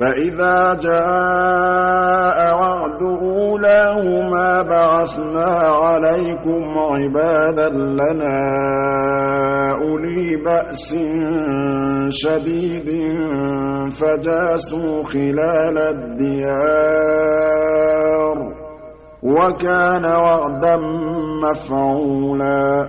فَإِذَا جَاءَ وَعْدُ أُولَاهُمَا بَعَثْنَا عَلَيْكُمْ عِبَادًا لَّنَا أُولِي بَأْسٍ شَدِيدٍ فَجَاسُوا خِلَالَ الدِّيَارِ ۚ وَكَانَ وَعْدًا مَّفْعُولًا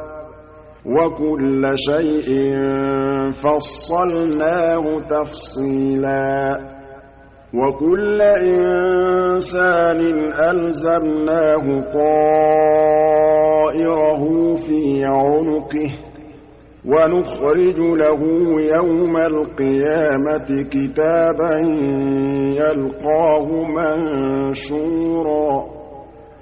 وَكُلَّ شَيْءٍ فَصَّلْنَاهُ تَفْصِيلًا. وَكُلَّ إِنسَانٍ أَلْزَمْنَاهُ طَائِرَهُ فِي عُنُقِهِ ۖ وَنُخْرِجُ لَهُ يَوْمَ الْقِيَامَةِ كِتَابًا يَلْقَاهُ مَنشُورًا.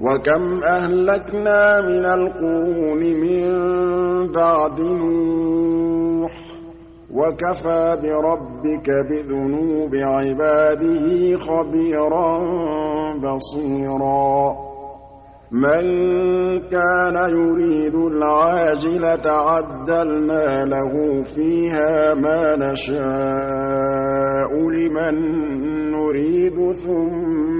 وَكَمْ أَهْلَكْنَا مِنَ الْقُرُونِ مِن بَعْدِ نُوحٍ وَكَفَىٰ بِرَبِّكَ بِذُنُوبِ عِبَادِهِ خَبِيرًا بَصِيرًا مَن كَانَ يُرِيدُ الْعَاجِلَةَ عَجَّلْنَا لَهُ فِيهَا مَا نَشَاءُ لِمَن نُّرِيدُ ثُمَّ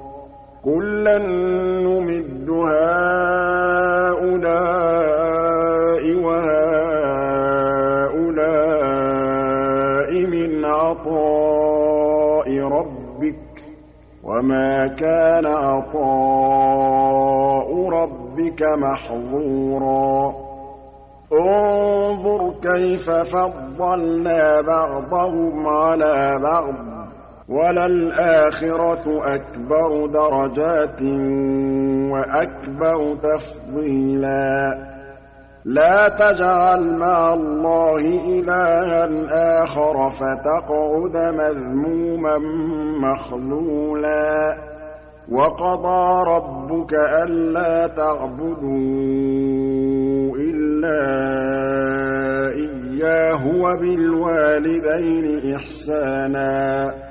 كُلًّا نُّمِدُّ هَٰؤُلَاءِ وَهَٰؤُلَاءِ مِنْ عَطَاءِ رَبِّكَ ۚ وَمَا كَانَ عَطَاءُ رَبِّكَ مَحْظُورًا. انظُرْ كَيْفَ فَضَّلْنَا بَعْضَهُمْ عَلَىٰ بَعْضٍ ۚ. وَلَلْآخِرَةُ أَكْبَرُ دَرَجَاتٍ وَأَكْبَرُ تَفْضِيلًا. لَا تَجْعَلْ مَعَ اللَّهِ إِلَٰهًا آخَرَ فَتَقْعُدَ مَذْمُومًا مَّخْذُولًا. وَقَضَىٰ رَبُّكَ أَلَّا تَعْبُدُوا إِلَّا إِيَّاهُ وَبِالْوَالِدَيْنِ إِحْسَانًا.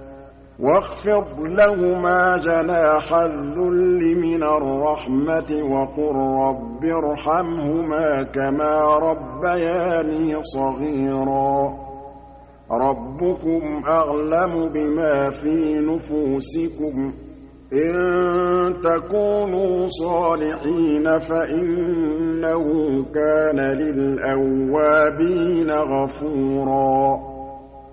وَاخْفِضْ لَهُمَا جَنَاحَ الذُّلِّ مِنَ الرَّحْمَةِ وَقُل رَّبِّ ارْحَمْهُمَا كَمَا رَبَّيَانِي صَغِيرًا. رَّبُّكُمْ أَعْلَمُ بِمَا فِي نُفُوسِكُمْ ۚ. إِن تَكُونُوا صَالِحِينَ فَإِنَّهُ كَانَ لِلْأَوَّابِينَ غَفُورًا.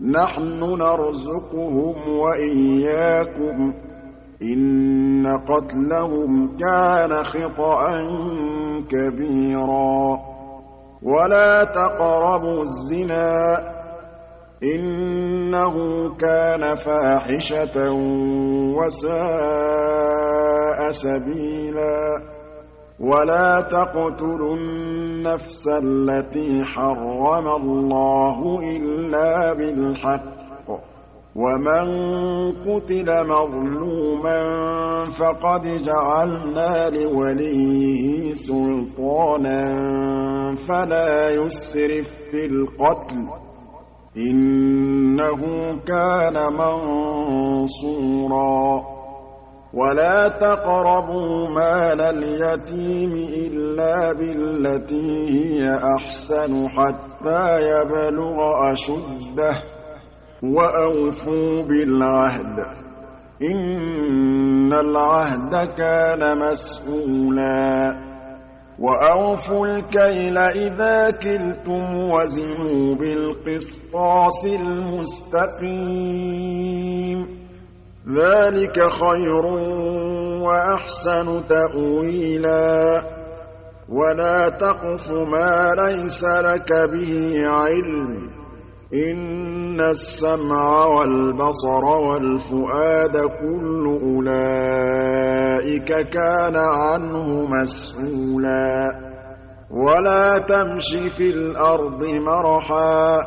نَّحْنُ نَرْزُقُهُمْ وَإِيَّاكُمْ ۚ. إِنَّ قَتْلَهُمْ كَانَ خِطْئًا كَبِيرًا. وَلَا تَقْرَبُوا الزِّنَا ۖ. إِنَّهُ كَانَ فَاحِشَةً وَسَاءَ سَبِيلًا. وَلَا تَقْتُلُوا النَّفْسَ الَّتِي حَرَّمَ اللَّهُ إِلَّا بِالْحَقِّ وَمَن قُتِلَ مَظْلُومًا فَقَدْ جَعَلْنَا لِوَلِيِّهِ سُلْطَانًا فَلَا يُسْرِف فِّي الْقَتْلِ ۖ إِنَّهُ كَانَ مَنصُورًا وَلَا تَقْرَبُوا مَالَ الْيَتِيمِ إِلَّا بِالَّتِي هِيَ أَحْسَنُ حَتَّىٰ يَبْلُغَ أَشُدَّهُ وَأَوْفُوا بِالْعَهْدِ ۖ إِنَّ الْعَهْدَ كَانَ مَسْئُولًا وَأَوْفُوا الْكَيْلَ إِذَا كِلْتُمْ وَزِنُوا بِالْقِسْطَاسِ الْمُسْتَقِيمِ ذَٰلِكَ خَيْرٌ وَأَحْسَنُ تَأْوِيلًا. وَلَا تَقْفُ مَا لَيْسَ لَكَ بِهِ عِلْمٌ. إِنَّ السَّمْعَ وَالْبَصَرَ وَالْفُؤَادَ كُلُّ أُولَٰئِكَ كَانَ عَنْهُ مَسْئُولًا وَلَا تَمْشِ فِي الْأَرْضِ مَرَحًا ۖ.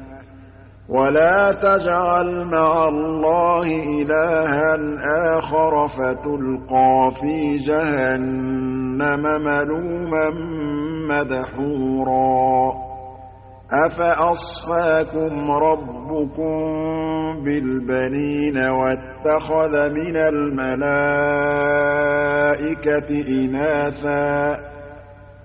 وَلَا تَجْعَلْ مَعَ اللَّهِ إِلَٰهًا آخَرَ فَتُلْقَىٰ فِي جَهَنَّمَ مَلُومًا مَّدْحُورًا. أَفَأَصْفَاكُمْ رَبُّكُم بِالْبَنِينَ وَاتَّخَذَ مِنَ الْمَلَائِكَةِ إِنَاثًا ۚ؟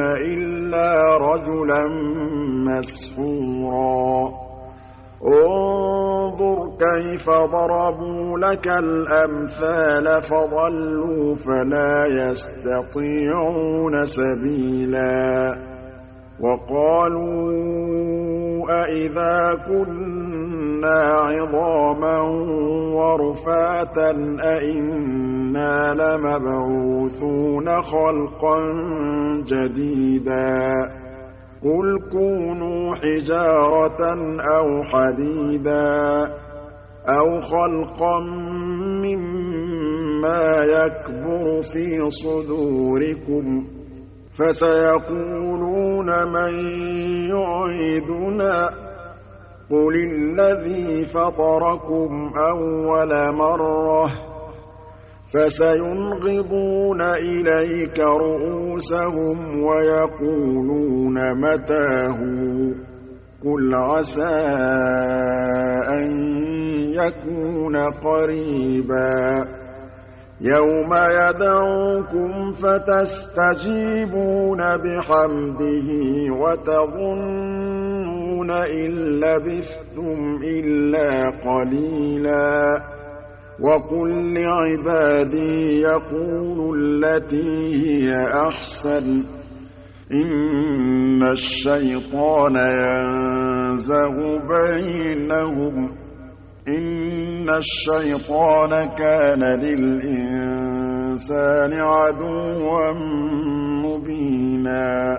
إِلَّا رَجُلًا مَّسْحُورًا. انظُرْ كَيْفَ ضَرَبُوا لَكَ الْأَمْثَالَ فَضَلُّوا فَلَا يَسْتَطِيعُونَ سَبِيلًا. وَقَالُوا أَإِذَا كُنَّا عِظَامًا وَرُفَاتًا أَإِنَّا لَمَبْعُوثُونَ خَلْقًا جَدِيدًا قُلْ كُونُوا حِجَارَةً أَوْ حَدِيدًا أَوْ خَلْقًا مِّمَّا يَكْبُرُ فِي صُدُورِكُمْ ۚ فَسَيَقُولُونَ مَن يُعِيدُنَا ۖ قُلِ الَّذِي فَطَرَكُمْ أَوَّلَ مَرَّةٍ ۚ فَسَيُنْغِضُونَ إِلَيْكَ رُءُوسَهُمْ وَيَقُولُونَ مَتَىٰ هُوَ ۖ قُلْ عَسَىٰ أَن يَكُونَ قَرِيبًا. يَوْمَ يَدْعُوكُمْ فَتَسْتَجِيبُونَ بِحَمْدِهِ وَتَظُنُّونَ إِن لَّبِثْتُمْ إِلَّا قَلِيلًا. وَقُل لِّعِبَادِي يَقُولُوا الَّتِي هِيَ أَحْسَنُ ۚ. إِنَّ الشَّيْطَانَ يَنزَغُ بَيْنَهُمْ. إِنَّ الشَّيْطَانَ كَانَ لِلْإِنسَانِ عَدُوًّا مُّبِينًا.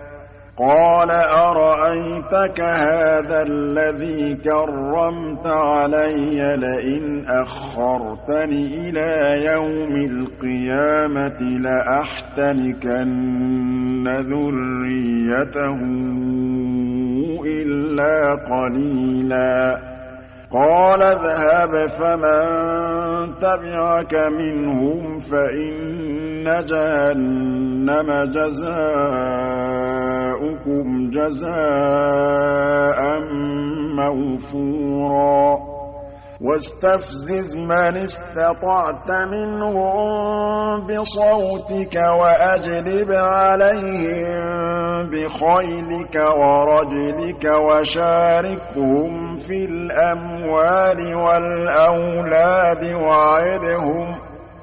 قَالَ أَرَأَيْتَكَ هَٰذَا الَّذِي كَرَّمْتَ عَلَيَّ لَئِنْ أَخَّرْتَنِ إِلَىٰ يَوْمِ الْقِيَامَةِ لَأَحْتَنِكَنَّ ذُرِّيَّتَهُ إِلَّا قَلِيلًا. قَالَ اذْهَبْ فَمَن تَبِعَكَ مِنْهُمْ فَإِنَّ جَهَنَّمَ جَزَاؤُكُمْ جَزَاءً مَّوْفُورًا. وَاسْتَفْزِزْ مَنِ اسْتَطَعْتَ مِنْهُم بِصَوْتِكَ وَأَجْلِبْ عَلَيْهِم بِخَيْلِكَ وَرَجِلِكَ وَشَارِكْهُمْ فِي الْأَمْوَالِ وَالْأَوْلَادِ وَعِدْهُمْ ۚ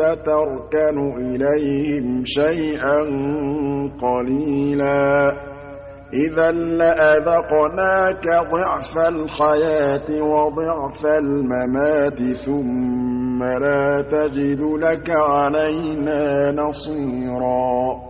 تَرْكَنُ إِلَيْهِمْ شَيْئًا قَلِيلًا. إِذًا لَّأَذَقْنَاكَ ضِعْفَ الْحَيَاةِ وَضِعْفَ الْمَمَاتِ ثُمَّ لَا تَجِدُ لَكَ عَلَيْنَا نَصِيرًا.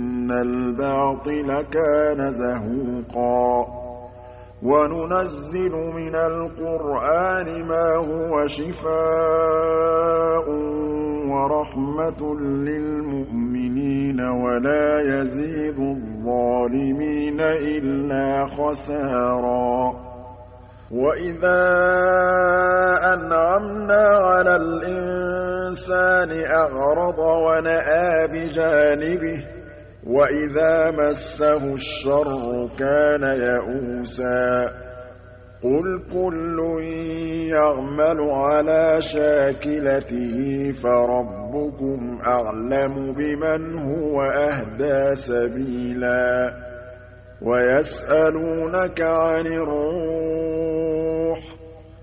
الْبَاطِلَ كَانَ زَهُوقًا. وَنُنَزِّلُ مِنَ الْقُرْآنِ مَا هُوَ شِفَاءٌ وَرَحْمَةٌ لِّلْمُؤْمِنِينَ وَلَا يَزِيدُ الظَّالِمِينَ إِلَّا خَسَارًا. وَإِذَا أَنْعَمْنَا عَلَى الْإِنسَانِ أَعْرَضَ وَنَأَىٰ بِجَانِبِهِ وَإِذَا مَسَّهُ الشَّرُّ كَانَ يَئُوسًا قُلْ كُلٌّ يَعْمَلُ عَلَىٰ شَاكِلَتِهِ فَرَبُّكُمْ أَعْلَمُ بِمَنْ هُوَ أَهْدَىٰ سَبِيلًا وَيَسْأَلُونَكَ عَنِ الرُّوحِ ۖ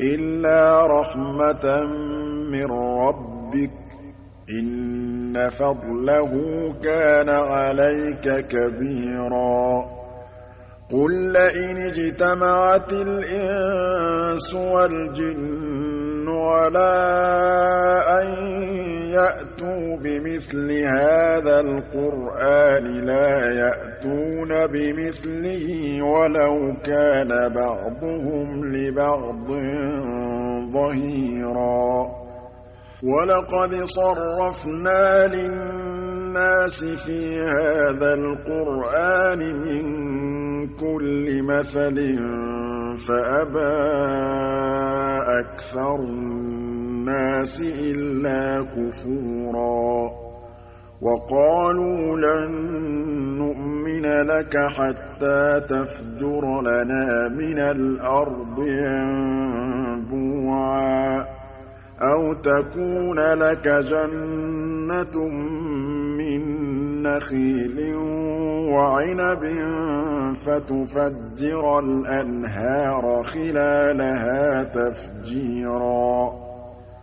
إِلَّا رَحْمَةً مِّن رَّبِّكَ إِنَّ فَضْلَهُ كَانَ عَلَيْكَ كَبِيرًا. قُل لَّئِنِ اجْتَمَعَتِ الْإِنسُ وَالْجِنُّ عَلَىٰ أَن يَأْتُوا بِمِثْلِ هَٰذَا الْقُرْآنِ لَا يَأْتُونَ بِمِثْلِهِ وَلَوْ كَانَ بَعْضُهُمْ لِبَعْضٍ ظَهِيرًا. وَلَقَدْ صَرَّفْنَا لِلنَّاسِ فِي هَٰذَا الْقُرْآنِ مِن كُلِّ مَثَلٍ فَأَبَىٰ أَكْثَرُ النَّاسِ إِلَّا كُفُورًا وَقَالُوا لَن نُّؤْمِنَ لَكَ حَتَّىٰ تَفْجُرَ لَنَا مِنَ الْأَرْضِ يَنبُوعًا أَوْ تَكُونَ لَكَ جَنَّةٌ مِّن نَّخِيلٍ وَعِنَبٍ فَتُفَجِّرَ الْأَنْهَارَ خِلَالَهَا تَفْجِيرًا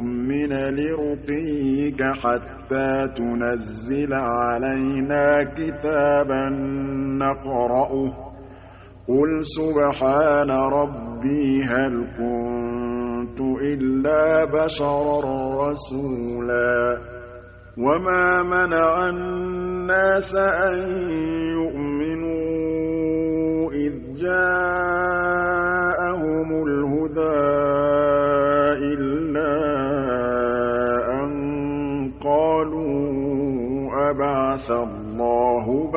نُّؤْمِنَ لِرُقِيِّكَ حَتَّىٰ تُنَزِّلَ عَلَيْنَا كِتَابًا نَّقْرَؤُهُ ۗ قُلْ سُبْحَانَ رَبِّي هَلْ كُنتُ إِلَّا بَشَرًا رَّسُولًا. وَمَا مَنَعَ النَّاسَ أَن يُؤْمِنُوا إِذْ جَاءَهُمُ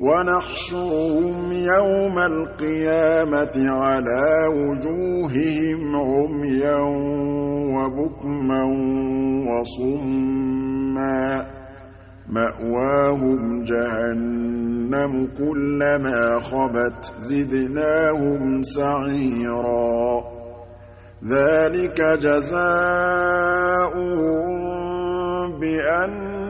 وَنَحْشُرُهُمْ يَوْمَ الْقِيَامَةِ عَلَىٰ وُجُوهِهِمْ عُمْيًا وَبُكْمًا وَصُمًّا ۖ. مَّأْوَاهُمْ جَهَنَّمُ ۖ كُلَّمَا خَبَتْ زِدْنَاهُمْ سَعِيرًا. ذَٰلِكَ جَزَاؤُهُم بِأَنَّ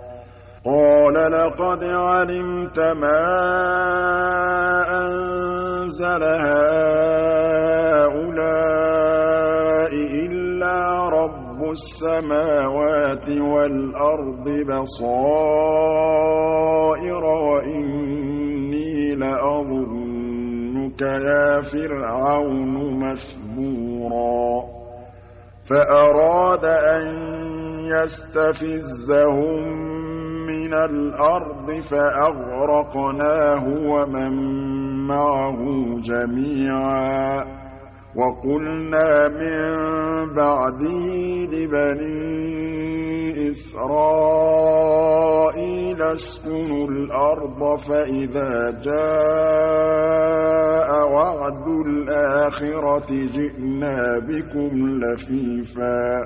قَالَ لَقَدْ عَلِمْتَ مَا أَنزَلَ هَٰؤُلَاءِ إِلَّا رَبُّ السَّمَاوَاتِ وَالْأَرْضِ بَصَائِرَ وَإِنِّي لَأَظُنُّكَ يَا فِرْعَوْنُ مَثْبُورًا. فَأَرَادَ أَن يَسْتَفِزَّهُم مِّنَ الْأَرْضِ فَأَغْرَقْنَاهُ وَمَن مَّعَهُ جَمِيعًا وَقُلْنَا مِن بَعْدِهِ لِبَنِي إِسْرَائِيلَ اسْكُنُوا الْأَرْضَ فَإِذَا جَاءَ وَعْدُ الْآخِرَةِ جِئْنَا بِكُمْ لَفِيفًا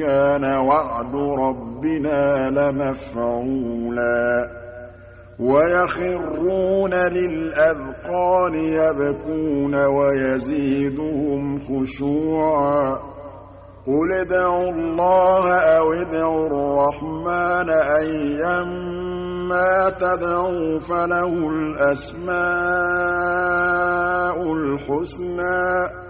كَانَ وَعْدُ رَبِّنَا لَمَفْعُولًا. وَيَخِرُّونَ لِلْأَذْقَانِ يَبْكُونَ وَيَزِيدُهُمْ خُشُوعًا ۩ قُلِ ادْعُوا اللَّهَ أَوِ ادْعُوا الرَّحْمَٰنَ ۖ أَيًّا مَّا تَدْعُوا فَلَهُ الْأَسْمَاءُ الْحُسْنَىٰ.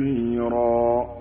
كثيرا